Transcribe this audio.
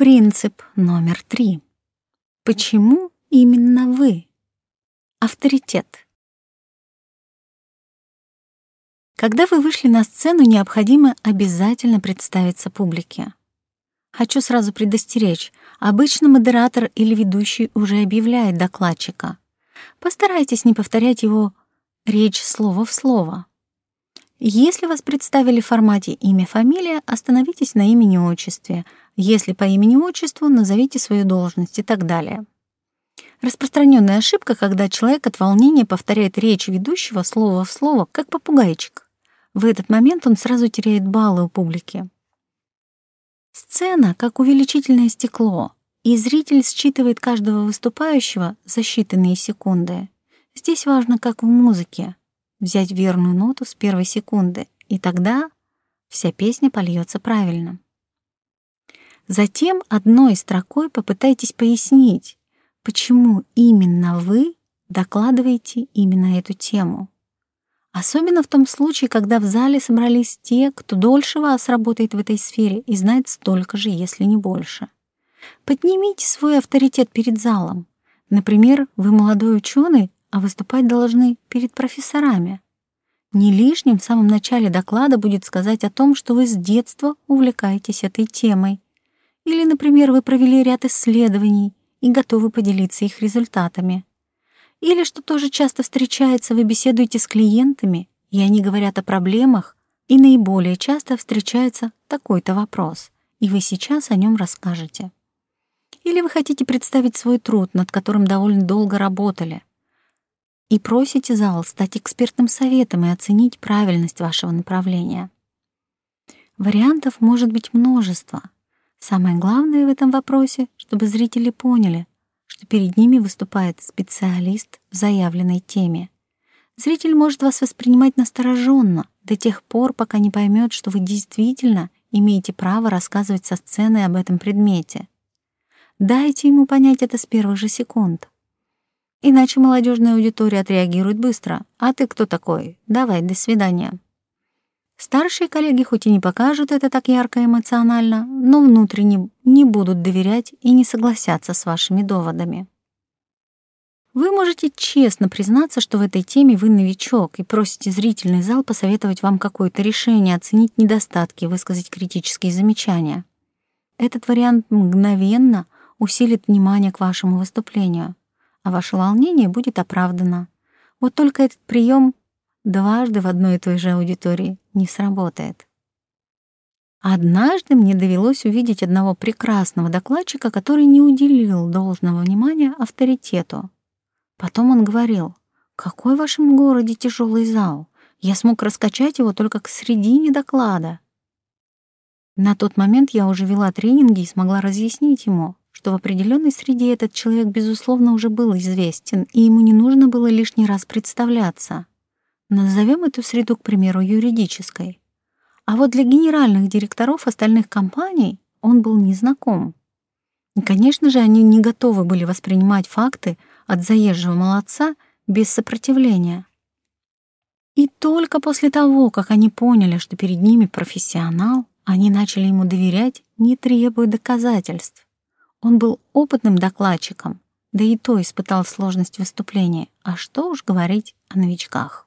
Принцип номер три. Почему именно вы? Авторитет. Когда вы вышли на сцену, необходимо обязательно представиться публике. Хочу сразу предостеречь. Обычно модератор или ведущий уже объявляет докладчика. Постарайтесь не повторять его речь слово в слово. Если вас представили в формате имя-фамилия, остановитесь на имени-отчестве, если по имени-отчеству, назовите свою должность и так далее. Распространенная ошибка, когда человек от волнения повторяет речь ведущего слово в слово, как попугайчик. В этот момент он сразу теряет баллы у публики. Сцена как увеличительное стекло, и зритель считывает каждого выступающего за считанные секунды. Здесь важно, как в музыке, взять верную ноту с первой секунды, и тогда вся песня польется правильно. Затем одной строкой попытайтесь пояснить, почему именно вы докладываете именно эту тему. Особенно в том случае, когда в зале собрались те, кто дольше вас работает в этой сфере и знает столько же, если не больше. Поднимите свой авторитет перед залом. Например, вы молодой ученый, а выступать должны перед профессорами. Не лишним в самом начале доклада будет сказать о том, что вы с детства увлекаетесь этой темой или, например, вы провели ряд исследований и готовы поделиться их результатами. Или, что тоже часто встречается, вы беседуете с клиентами, и они говорят о проблемах, и наиболее часто встречается такой-то вопрос, и вы сейчас о нем расскажете. Или вы хотите представить свой труд, над которым довольно долго работали, и просите зал стать экспертным советом и оценить правильность вашего направления. Вариантов может быть множество — Самое главное в этом вопросе, чтобы зрители поняли, что перед ними выступает специалист в заявленной теме. Зритель может вас воспринимать настороженно до тех пор, пока не поймет, что вы действительно имеете право рассказывать со сцены об этом предмете. Дайте ему понять это с первых же секунд. Иначе молодежная аудитория отреагирует быстро. «А ты кто такой? Давай, до свидания». Старшие коллеги хоть и не покажут это так ярко эмоционально, но внутренне не будут доверять и не согласятся с вашими доводами. Вы можете честно признаться, что в этой теме вы новичок, и просите зрительный зал посоветовать вам какое-то решение, оценить недостатки, высказать критические замечания. Этот вариант мгновенно усилит внимание к вашему выступлению, а ваше волнение будет оправдано. Вот только этот прием дважды в одной и той же аудитории не сработает. Однажды мне довелось увидеть одного прекрасного докладчика, который не уделил должного внимания авторитету. Потом он говорил, «Какой в вашем городе тяжелый зал? Я смог раскачать его только к середине доклада». На тот момент я уже вела тренинги и смогла разъяснить ему, что в определенной среде этот человек, безусловно, уже был известен, и ему не нужно было лишний раз представляться — Назовем эту среду, к примеру, юридической. А вот для генеральных директоров остальных компаний он был незнаком. И, конечно же, они не готовы были воспринимать факты от заезжего молодца без сопротивления. И только после того, как они поняли, что перед ними профессионал, они начали ему доверять, не требуя доказательств. Он был опытным докладчиком, да и то испытал сложность выступления, а что уж говорить о новичках.